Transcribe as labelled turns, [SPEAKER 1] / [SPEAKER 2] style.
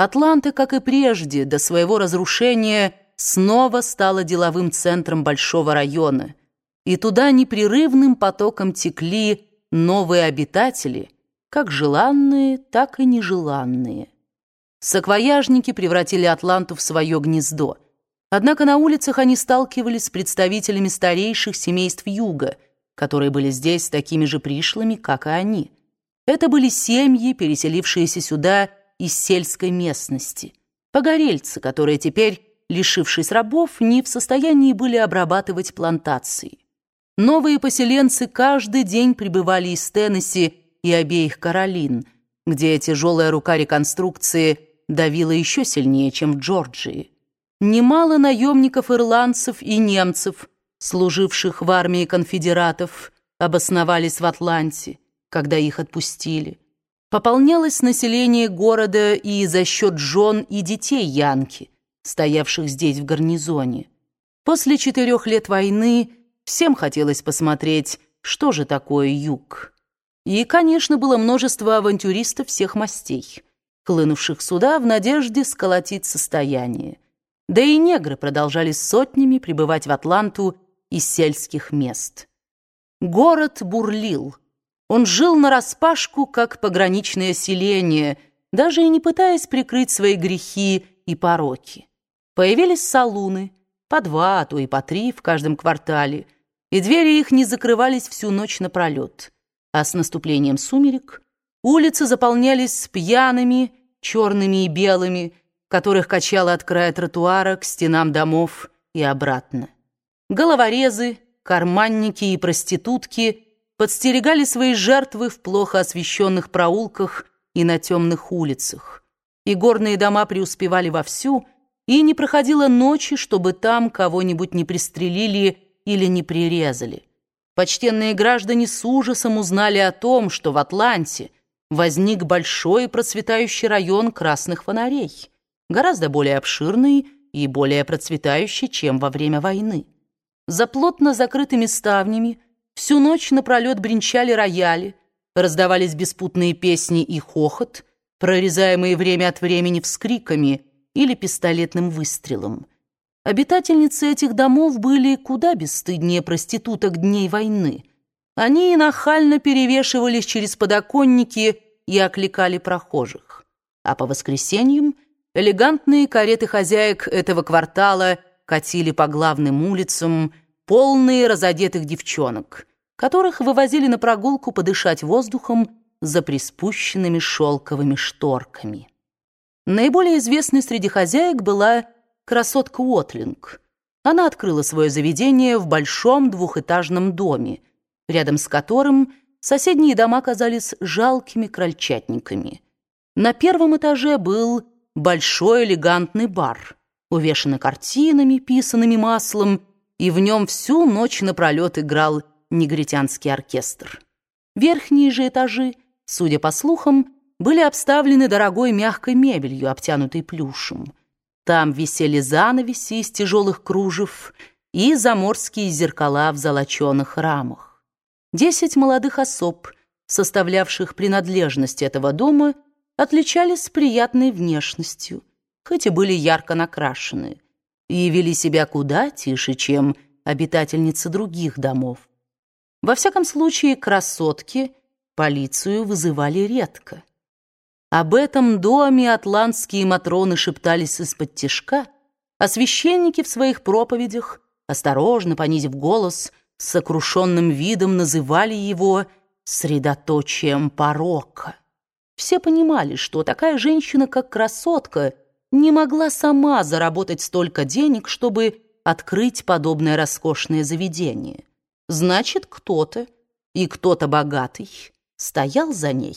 [SPEAKER 1] Атланта, как и прежде, до своего разрушения снова стала деловым центром большого района, и туда непрерывным потоком текли новые обитатели, как желанные, так и нежеланные. Саквояжники превратили Атланту в свое гнездо. Однако на улицах они сталкивались с представителями старейших семейств Юга, которые были здесь такими же пришлыми, как и они. Это были семьи, переселившиеся сюда из сельской местности. Погорельцы, которые теперь, лишившись рабов, не в состоянии были обрабатывать плантации. Новые поселенцы каждый день прибывали из Теннесси и обеих Каролин, где тяжелая рука реконструкции давила еще сильнее, чем в Джорджии. Немало наемников-ирландцев и немцев, служивших в армии конфедератов, обосновались в Атланте, когда их отпустили. Пополнялось население города и за счет жен и детей Янки, стоявших здесь в гарнизоне. После четырех лет войны всем хотелось посмотреть, что же такое юг. И, конечно, было множество авантюристов всех мастей, хлынувших сюда в надежде сколотить состояние. Да и негры продолжали сотнями прибывать в Атланту из сельских мест. Город бурлил. Он жил нараспашку, как пограничное селение, даже и не пытаясь прикрыть свои грехи и пороки. Появились салуны, по два, а то и по три в каждом квартале, и двери их не закрывались всю ночь напролет. А с наступлением сумерек улицы заполнялись пьяными, черными и белыми, которых качало от края тротуара к стенам домов и обратно. Головорезы, карманники и проститутки – подстерегали свои жертвы в плохо освещенных проулках и на темных улицах. И горные дома преуспевали вовсю, и не проходило ночи, чтобы там кого-нибудь не пристрелили или не прирезали. Почтенные граждане с ужасом узнали о том, что в Атланте возник большой процветающий район красных фонарей, гораздо более обширный и более процветающий, чем во время войны. За плотно закрытыми ставнями Всю ночь напролет бренчали рояли, раздавались беспутные песни и хохот, прорезаемые время от времени вскриками или пистолетным выстрелом. Обитательницы этих домов были куда бесстыднее проституток дней войны. Они нахально перевешивались через подоконники и окликали прохожих. А по воскресеньям элегантные кареты хозяек этого квартала катили по главным улицам, полные разодетых девчонок — которых вывозили на прогулку подышать воздухом за приспущенными шелковыми шторками. Наиболее известной среди хозяек была красотка Уотлинг. Она открыла свое заведение в большом двухэтажном доме, рядом с которым соседние дома казались жалкими крольчатниками. На первом этаже был большой элегантный бар, увешанный картинами, писанными маслом, и в нем всю ночь напролет играл негритянский оркестр. Верхние же этажи, судя по слухам, были обставлены дорогой мягкой мебелью, обтянутой плюшем. Там висели занавеси из тяжелых кружев и заморские зеркала в золоченых рамах. Десять молодых особ, составлявших принадлежность этого дома, отличались приятной внешностью, хоть и были ярко накрашены, и вели себя куда тише, чем обитательницы других домов. Во всяком случае, красотки полицию вызывали редко. Об этом доме атлантские матроны шептались из-под тишка, а священники в своих проповедях, осторожно понизив голос, с сокрушенным видом называли его средоточием порока. Все понимали, что такая женщина, как красотка, не могла сама заработать столько денег, чтобы открыть подобное роскошное заведение. Значит, кто-то, и кто-то богатый, стоял за ней.